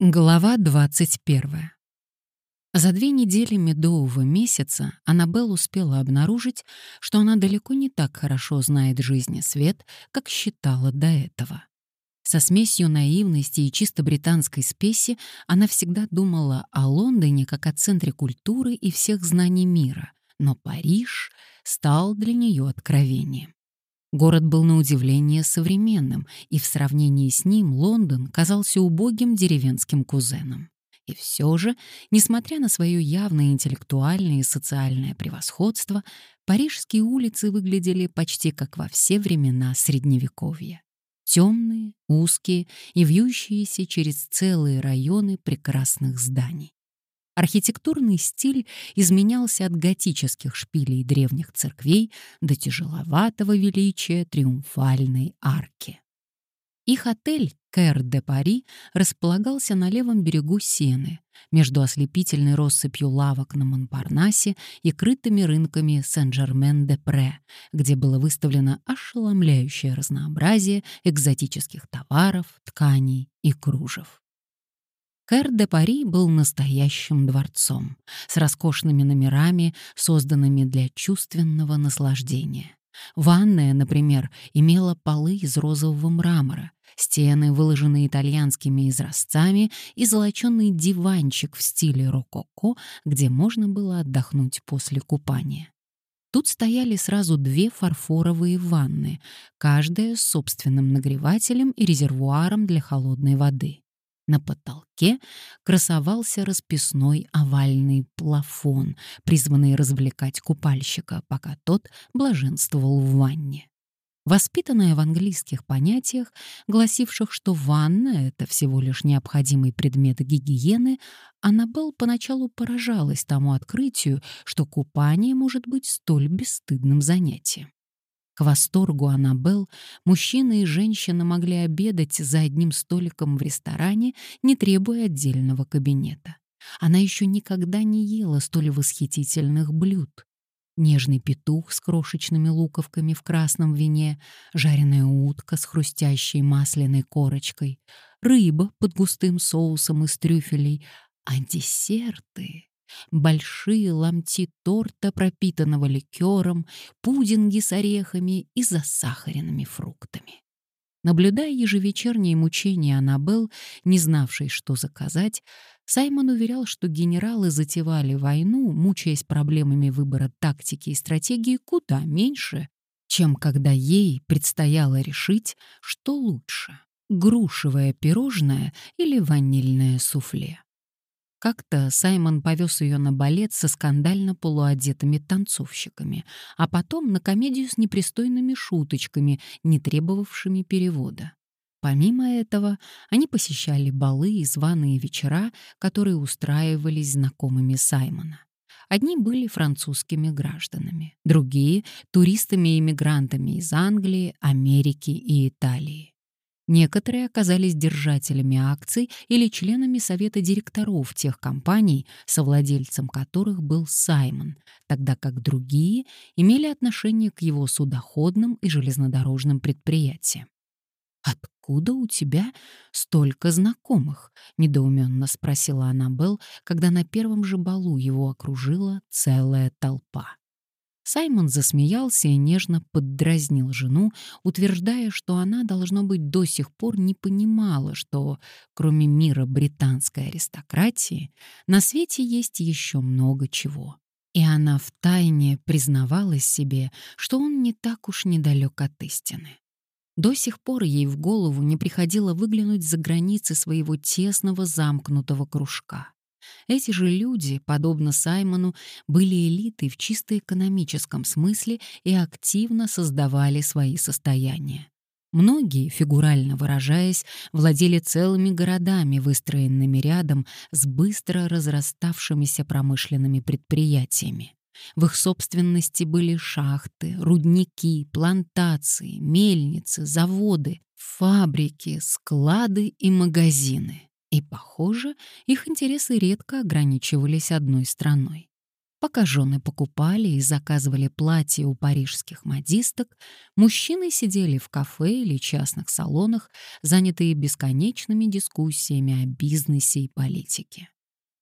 Глава 21. За две недели медового месяца Аннабелл успела обнаружить, что она далеко не так хорошо знает жизнь и свет, как считала до этого. Со смесью наивности и чисто британской спеси она всегда думала о Лондоне как о центре культуры и всех знаний мира, но Париж стал для нее откровением. Город был на удивление современным, и в сравнении с ним Лондон казался убогим деревенским кузеном. И все же, несмотря на свое явное интеллектуальное и социальное превосходство, парижские улицы выглядели почти как во все времена Средневековья. Темные, узкие и вьющиеся через целые районы прекрасных зданий. Архитектурный стиль изменялся от готических шпилей древних церквей до тяжеловатого величия триумфальной арки. Их отель Кэр де Пари располагался на левом берегу Сены, между ослепительной россыпью лавок на Монпарнасе и крытыми рынками Сен-Жермен-де-Пре, где было выставлено ошеломляющее разнообразие экзотических товаров, тканей и кружев. Кэр де Пари был настоящим дворцом, с роскошными номерами, созданными для чувственного наслаждения. Ванная, например, имела полы из розового мрамора, стены, выложенные итальянскими изразцами, и золоченый диванчик в стиле рококо, где можно было отдохнуть после купания. Тут стояли сразу две фарфоровые ванны, каждая с собственным нагревателем и резервуаром для холодной воды. На потолке красовался расписной овальный плафон, призванный развлекать купальщика, пока тот блаженствовал в ванне. Воспитанная в английских понятиях, гласивших, что ванна — это всего лишь необходимый предмет гигиены, Аннабелл поначалу поражалась тому открытию, что купание может быть столь бесстыдным занятием. К восторгу Аннабелл мужчина и женщина могли обедать за одним столиком в ресторане, не требуя отдельного кабинета. Она еще никогда не ела столь восхитительных блюд. Нежный петух с крошечными луковками в красном вине, жареная утка с хрустящей масляной корочкой, рыба под густым соусом из трюфелей, а десерты большие ломти торта, пропитанного ликером, пудинги с орехами и засахаренными фруктами. Наблюдая ежевечерние мучения Аннабелл, не знавшей, что заказать, Саймон уверял, что генералы затевали войну, мучаясь проблемами выбора тактики и стратегии куда меньше, чем когда ей предстояло решить, что лучше — грушевое пирожное или ванильное суфле. Как-то Саймон повез ее на балет со скандально полуодетыми танцовщиками, а потом на комедию с непристойными шуточками, не требовавшими перевода. Помимо этого, они посещали балы и званые вечера, которые устраивались знакомыми Саймона. Одни были французскими гражданами, другие — туристами и иммигрантами из Англии, Америки и Италии. Некоторые оказались держателями акций или членами совета директоров тех компаний, совладельцем которых был Саймон, тогда как другие имели отношение к его судоходным и железнодорожным предприятиям. «Откуда у тебя столько знакомых?» — недоуменно спросила Аннабелл, когда на первом же балу его окружила целая толпа. Саймон засмеялся и нежно поддразнил жену, утверждая, что она, должно быть, до сих пор не понимала, что, кроме мира британской аристократии, на свете есть еще много чего. И она втайне признавалась себе, что он не так уж недалек от истины. До сих пор ей в голову не приходило выглянуть за границы своего тесного замкнутого кружка. Эти же люди, подобно Саймону, были элитой в чисто экономическом смысле и активно создавали свои состояния. Многие, фигурально выражаясь, владели целыми городами, выстроенными рядом с быстро разраставшимися промышленными предприятиями. В их собственности были шахты, рудники, плантации, мельницы, заводы, фабрики, склады и магазины. И, похоже, их интересы редко ограничивались одной страной. Пока жены покупали и заказывали платья у парижских модисток, мужчины сидели в кафе или частных салонах, занятые бесконечными дискуссиями о бизнесе и политике.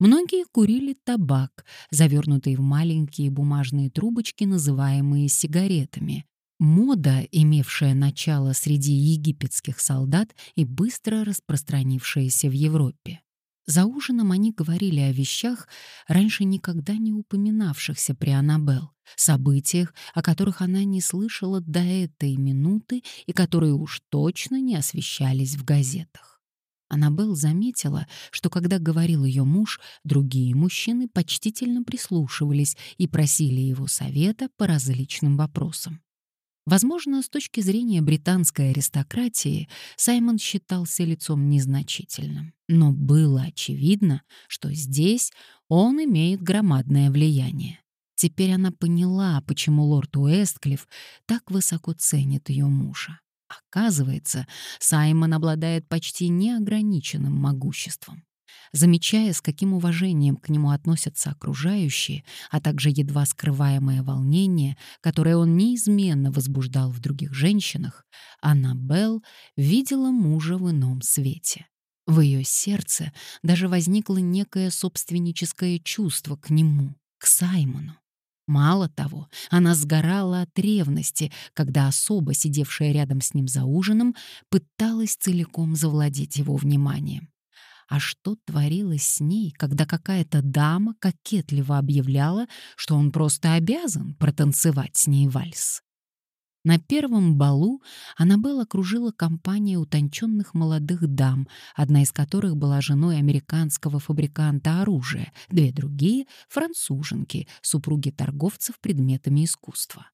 Многие курили табак, завернутый в маленькие бумажные трубочки, называемые сигаретами. Мода, имевшая начало среди египетских солдат и быстро распространившаяся в Европе. За ужином они говорили о вещах, раньше никогда не упоминавшихся при Аннабелл, событиях, о которых она не слышала до этой минуты и которые уж точно не освещались в газетах. Аннабелл заметила, что когда говорил ее муж, другие мужчины почтительно прислушивались и просили его совета по различным вопросам. Возможно, с точки зрения британской аристократии Саймон считался лицом незначительным, но было очевидно, что здесь он имеет громадное влияние. Теперь она поняла, почему лорд Уэстклифф так высоко ценит ее мужа. Оказывается, Саймон обладает почти неограниченным могуществом. Замечая, с каким уважением к нему относятся окружающие, а также едва скрываемое волнение, которое он неизменно возбуждал в других женщинах, Аннабелл видела мужа в ином свете. В ее сердце даже возникло некое собственническое чувство к нему, к Саймону. Мало того, она сгорала от ревности, когда особа, сидевшая рядом с ним за ужином, пыталась целиком завладеть его вниманием. А что творилось с ней, когда какая-то дама кокетливо объявляла, что он просто обязан протанцевать с ней вальс? На первом балу Аннабелл окружила компания утонченных молодых дам, одна из которых была женой американского фабриканта оружия, две другие — француженки, супруги торговцев предметами искусства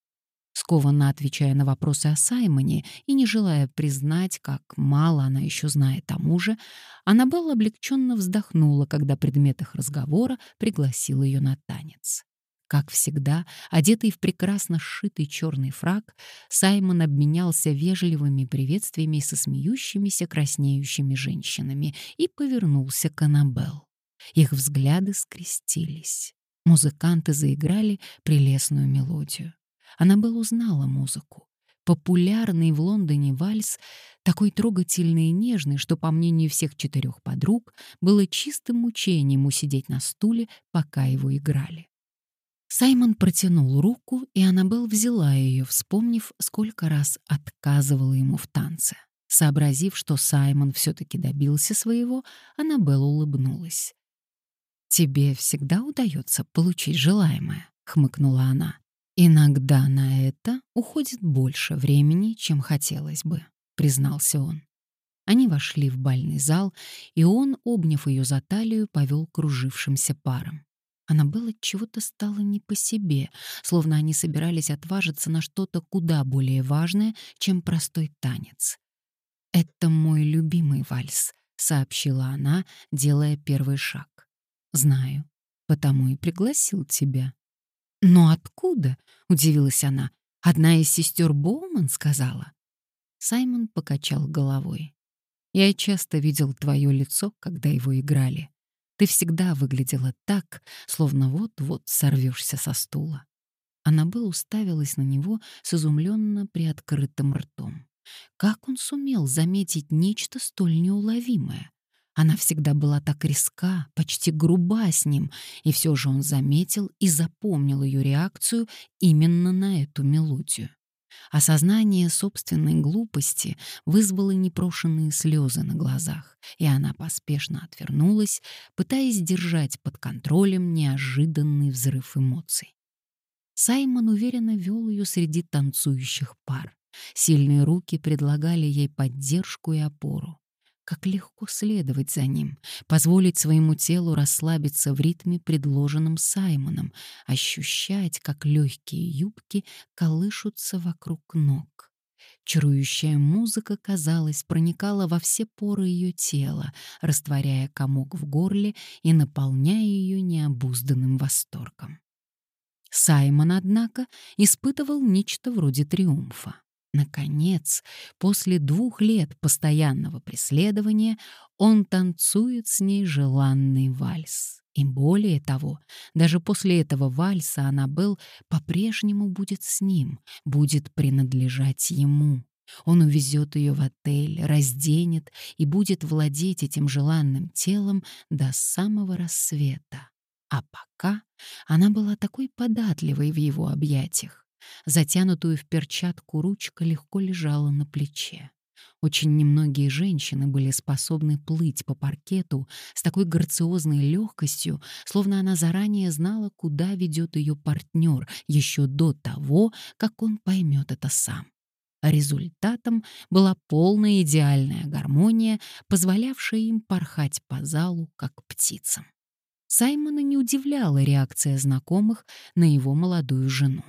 скованно отвечая на вопросы о Саймоне и не желая признать, как мало она еще знает о муже, Аннабелла облегченно вздохнула, когда предмет их разговора пригласил ее на танец. Как всегда, одетый в прекрасно сшитый черный фраг, Саймон обменялся вежливыми приветствиями со смеющимися краснеющими женщинами и повернулся к Аннабелл. Их взгляды скрестились. Музыканты заиграли прелестную мелодию. Аннабелл узнала музыку. Популярный в Лондоне вальс, такой трогательный и нежный, что, по мнению всех четырех подруг, было чистым мучением усидеть на стуле, пока его играли. Саймон протянул руку, и Аннабелл взяла ее, вспомнив, сколько раз отказывала ему в танце. Сообразив, что Саймон все-таки добился своего, Аннабелл улыбнулась. «Тебе всегда удается получить желаемое», — хмыкнула она. «Иногда на это уходит больше времени, чем хотелось бы», — признался он. Они вошли в бальный зал, и он, обняв ее за талию, повел кружившимся паром. Она была чего-то стало не по себе, словно они собирались отважиться на что-то куда более важное, чем простой танец. «Это мой любимый вальс», — сообщила она, делая первый шаг. «Знаю, потому и пригласил тебя». «Но откуда?» — удивилась она. «Одна из сестер Боуман сказала». Саймон покачал головой. «Я часто видел твое лицо, когда его играли. Ты всегда выглядела так, словно вот-вот сорвешься со стула». Аннабелл уставилась на него с изумленно приоткрытым ртом. Как он сумел заметить нечто столь неуловимое? Она всегда была так резка, почти груба с ним, и все же он заметил и запомнил ее реакцию именно на эту мелодию. Осознание собственной глупости вызвало непрошенные слезы на глазах, и она поспешно отвернулась, пытаясь держать под контролем неожиданный взрыв эмоций. Саймон уверенно вел ее среди танцующих пар. Сильные руки предлагали ей поддержку и опору. Как легко следовать за ним, позволить своему телу расслабиться в ритме, предложенном Саймоном, ощущать, как легкие юбки колышутся вокруг ног. Чарующая музыка, казалось, проникала во все поры ее тела, растворяя комок в горле и наполняя ее необузданным восторгом. Саймон, однако, испытывал нечто вроде триумфа. Наконец, после двух лет постоянного преследования, он танцует с ней желанный вальс. И более того, даже после этого вальса Аннабелл по-прежнему будет с ним, будет принадлежать ему. Он увезет ее в отель, разденет и будет владеть этим желанным телом до самого рассвета. А пока она была такой податливой в его объятиях. Затянутую в перчатку ручка легко лежала на плече. Очень немногие женщины были способны плыть по паркету с такой грациозной легкостью, словно она заранее знала, куда ведет ее партнер еще до того, как он поймет это сам. Результатом была полная идеальная гармония, позволявшая им порхать по залу, как птицам. Саймона не удивляла реакция знакомых на его молодую жену.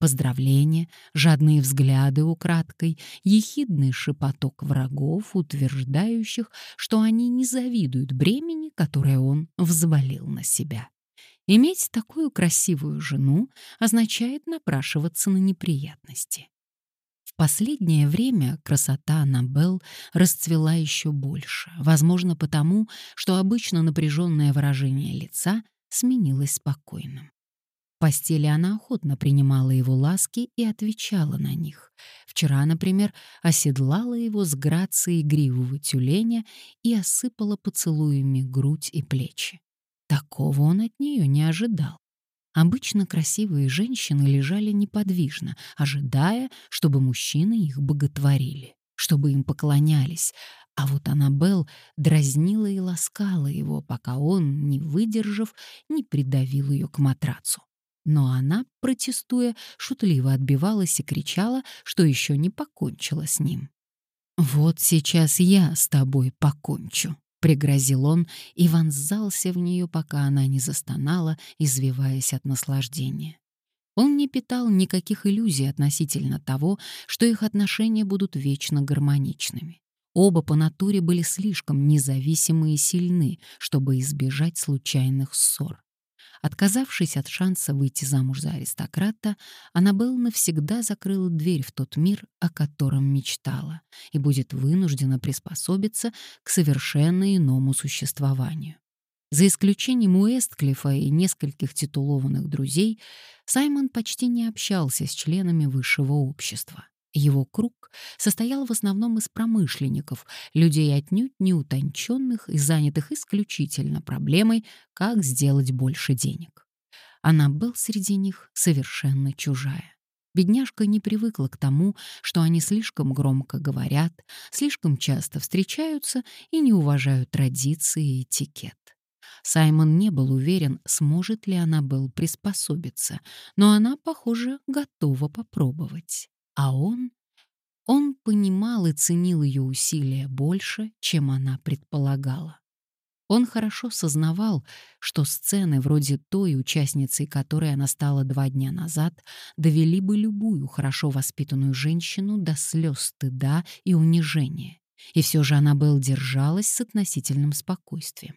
Поздравления, жадные взгляды украдкой, ехидный шепоток врагов, утверждающих, что они не завидуют бремени, которое он взвалил на себя. Иметь такую красивую жену означает напрашиваться на неприятности. В последнее время красота Аннабелл расцвела еще больше, возможно потому, что обычно напряженное выражение лица сменилось спокойным. Постели она охотно принимала его ласки и отвечала на них. Вчера, например, оседлала его с грацией игривого тюленя и осыпала поцелуями грудь и плечи. Такого он от нее не ожидал. Обычно красивые женщины лежали неподвижно, ожидая, чтобы мужчины их боготворили, чтобы им поклонялись, а вот Аннабелл дразнила и ласкала его, пока он, не выдержав, не придавил ее к матрацу. Но она, протестуя, шутливо отбивалась и кричала, что еще не покончила с ним. «Вот сейчас я с тобой покончу», — пригрозил он и вонзался в нее, пока она не застонала, извиваясь от наслаждения. Он не питал никаких иллюзий относительно того, что их отношения будут вечно гармоничными. Оба по натуре были слишком независимы и сильны, чтобы избежать случайных ссор. Отказавшись от шанса выйти замуж за аристократа, Аннабелл навсегда закрыла дверь в тот мир, о котором мечтала, и будет вынуждена приспособиться к совершенно иному существованию. За исключением Уэстклифа и нескольких титулованных друзей, Саймон почти не общался с членами высшего общества. Его круг состоял в основном из промышленников, людей отнюдь не утонченных и занятых исключительно проблемой, как сделать больше денег. Она был среди них совершенно чужая. Бедняжка не привыкла к тому, что они слишком громко говорят, слишком часто встречаются и не уважают традиции и этикет. Саймон не был уверен, сможет ли она был приспособиться, но она, похоже, готова попробовать. А он... Он понимал и ценил ее усилия больше, чем она предполагала. Он хорошо сознавал, что сцены вроде той, участницей которой она стала два дня назад, довели бы любую хорошо воспитанную женщину до слез стыда и унижения. И все же она был держалась с относительным спокойствием.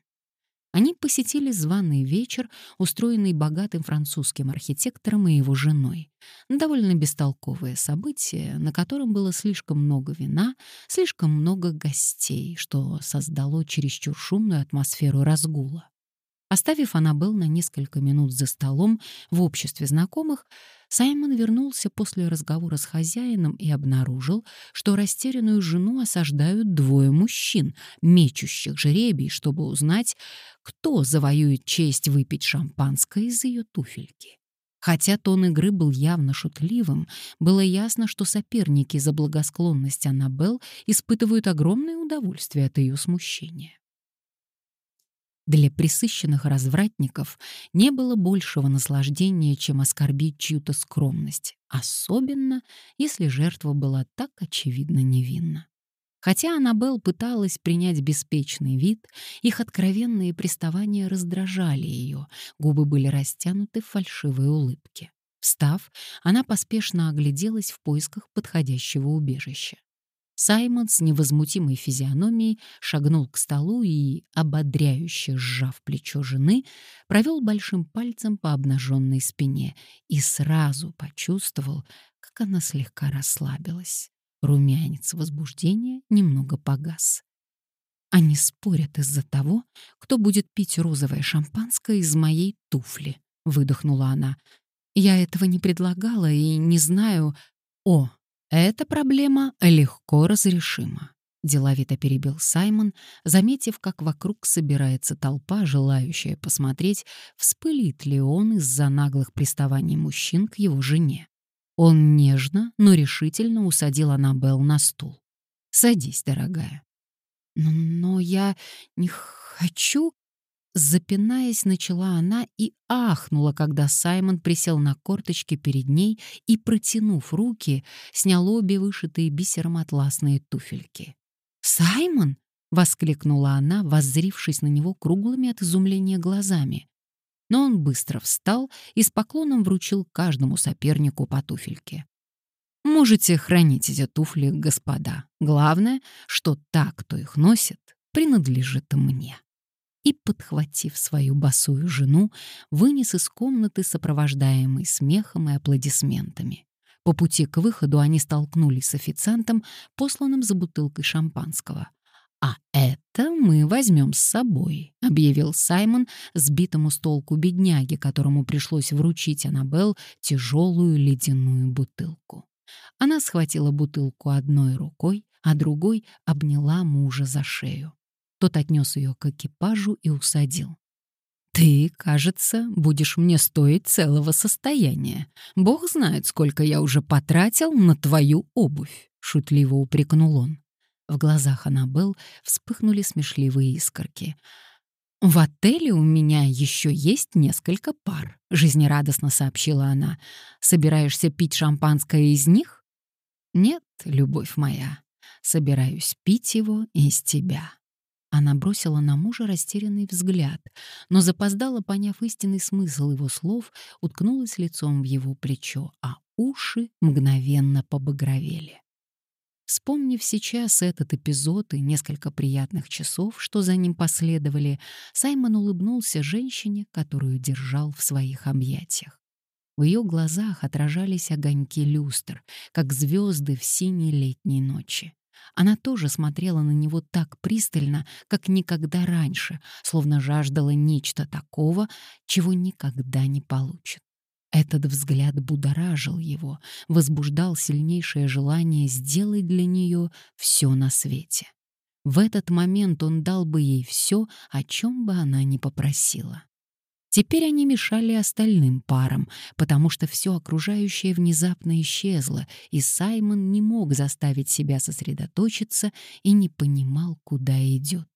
Они посетили званый вечер, устроенный богатым французским архитектором и его женой. Довольно бестолковое событие, на котором было слишком много вина, слишком много гостей, что создало чересчур шумную атмосферу разгула. Оставив Аннабелл на несколько минут за столом в обществе знакомых, Саймон вернулся после разговора с хозяином и обнаружил, что растерянную жену осаждают двое мужчин, мечущих жребий, чтобы узнать, кто завоюет честь выпить шампанское из ее туфельки. Хотя тон игры был явно шутливым, было ясно, что соперники за благосклонность Аннабелл испытывают огромное удовольствие от ее смущения. Для присыщенных развратников не было большего наслаждения, чем оскорбить чью-то скромность, особенно если жертва была так очевидно невинна. Хотя Аннабелл пыталась принять беспечный вид, их откровенные приставания раздражали ее, губы были растянуты в фальшивой улыбке. Встав, она поспешно огляделась в поисках подходящего убежища. Саймон с невозмутимой физиономией шагнул к столу и, ободряюще сжав плечо жены, провел большим пальцем по обнаженной спине и сразу почувствовал, как она слегка расслабилась. Румянец возбуждения немного погас. Они спорят из-за того, кто будет пить розовое шампанское из моей туфли, выдохнула она. Я этого не предлагала и не знаю. О, эта проблема легко разрешима. Деловито перебил Саймон, заметив, как вокруг собирается толпа, желающая посмотреть, вспылит ли он из-за наглых приставаний мужчин к его жене. Он нежно, но решительно усадил Аннабелл на стул. «Садись, дорогая». «Но, я не хочу...» Запинаясь, начала она и ахнула, когда Саймон присел на корточки перед ней и, протянув руки, снял обе вышитые бисером атласные туфельки. «Саймон!» — воскликнула она, воззрившись на него круглыми от изумления глазами. Но он быстро встал и с поклоном вручил каждому сопернику по туфельке. «Можете хранить эти туфли, господа. Главное, что та, кто их носит, принадлежит мне» и, подхватив свою босую жену, вынес из комнаты, сопровождаемый смехом и аплодисментами. По пути к выходу они столкнулись с официантом, посланным за бутылкой шампанского. «А это мы возьмем с собой», — объявил Саймон сбитому с толку бедняге, которому пришлось вручить Аннабелл тяжелую ледяную бутылку. Она схватила бутылку одной рукой, а другой обняла мужа за шею. Тот отнес ее к экипажу и усадил. «Ты, кажется, будешь мне стоить целого состояния. Бог знает, сколько я уже потратил на твою обувь», — шутливо упрекнул он. В глазах Аннабелл вспыхнули смешливые искорки. «В отеле у меня еще есть несколько пар», — жизнерадостно сообщила она. «Собираешься пить шампанское из них?» «Нет, любовь моя, собираюсь пить его из тебя». Она бросила на мужа растерянный взгляд, но запоздала, поняв истинный смысл его слов, уткнулась лицом в его плечо, а уши мгновенно побагровели. Вспомнив сейчас этот эпизод и несколько приятных часов, что за ним последовали, Саймон улыбнулся женщине, которую держал в своих объятиях. В ее глазах отражались огоньки люстр, как звезды в синей летней ночи. Она тоже смотрела на него так пристально, как никогда раньше, словно жаждала нечто такого, чего никогда не получит. Этот взгляд будоражил его, возбуждал сильнейшее желание сделать для нее все на свете. В этот момент он дал бы ей все, о чем бы она ни попросила. Теперь они мешали остальным парам, потому что все окружающее внезапно исчезло, и Саймон не мог заставить себя сосредоточиться и не понимал, куда идет.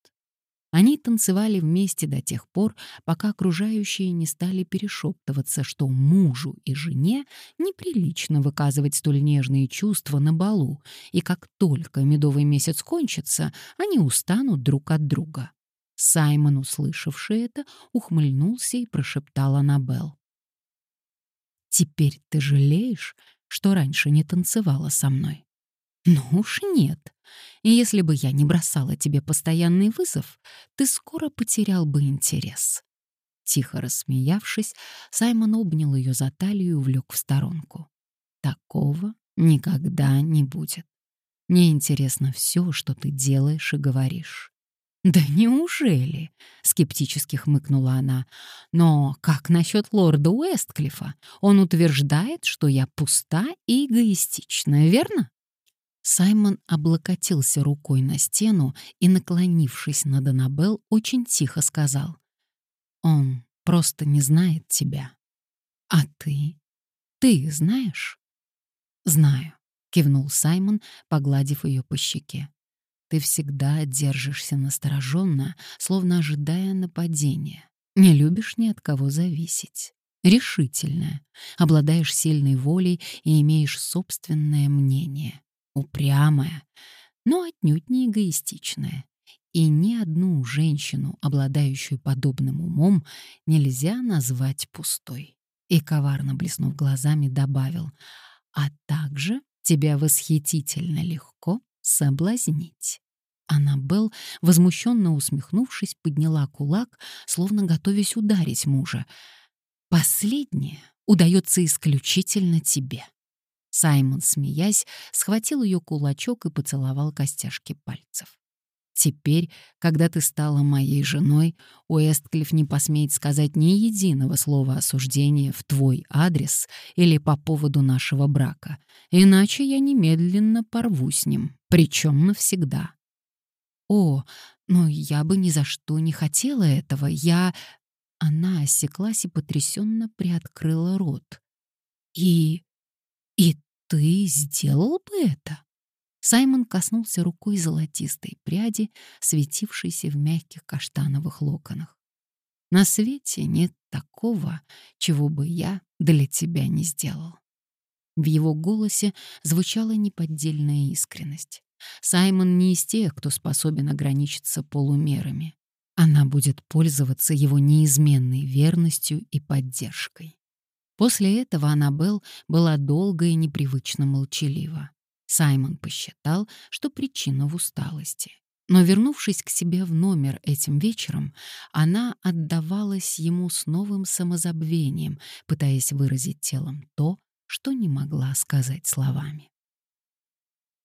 Они танцевали вместе до тех пор, пока окружающие не стали перешептываться, что мужу и жене неприлично выказывать столь нежные чувства на балу, и как только медовый месяц кончится, они устанут друг от друга. Саймон, услышавший это, ухмыльнулся и прошептал Аннабелл. «Теперь ты жалеешь, что раньше не танцевала со мной?» «Ну уж нет. Если бы я не бросала тебе постоянный вызов, ты скоро потерял бы интерес». Тихо рассмеявшись, Саймон обнял ее за талию и увлек в сторонку. «Такого никогда не будет. Мне интересно все, что ты делаешь и говоришь. «Да неужели?» — скептически хмыкнула она. «Но как насчет лорда Уэстклифа? Он утверждает, что я пуста и эгоистична, верно?» Саймон облокотился рукой на стену и, наклонившись над Аннабелл, очень тихо сказал. «Он просто не знает тебя. А ты? Ты знаешь?» «Знаю», — кивнул Саймон, погладив ее по щеке. Ты всегда держишься настороженно, словно ожидая нападения. Не любишь ни от кого зависеть. Решительная, обладаешь сильной волей и имеешь собственное мнение. Упрямая, но отнюдь не эгоистичная. И ни одну женщину, обладающую подобным умом, нельзя назвать пустой. И коварно блеснув глазами, добавил, а также тебя восхитительно легко соблазнить. Аннабелл, возмущенно усмехнувшись, подняла кулак, словно готовясь ударить мужа. «Последнее удается исключительно тебе. Саймон, смеясь, схватил ее кулачок и поцеловал костяшки пальцев. Теперь, когда ты стала моей женой, Уэстклифф не посмеет сказать ни единого слова осуждения в твой адрес или по поводу нашего брака, иначе я немедленно порву с ним, причем навсегда. О, но я бы ни за что не хотела этого, я... Она осеклась и потрясенно приоткрыла рот. И... и ты сделал бы это? Саймон коснулся рукой золотистой пряди, светившейся в мягких каштановых локонах. «На свете нет такого, чего бы я для тебя не сделал». В его голосе звучала неподдельная искренность. Саймон не из тех, кто способен ограничиться полумерами. Она будет пользоваться его неизменной верностью и поддержкой. После этого Аннабелл была долго и непривычно молчалива. Саймон посчитал, что причина в усталости. Но, вернувшись к себе в номер этим вечером, она отдавалась ему с новым самозабвением, пытаясь выразить телом то, что не могла сказать словами.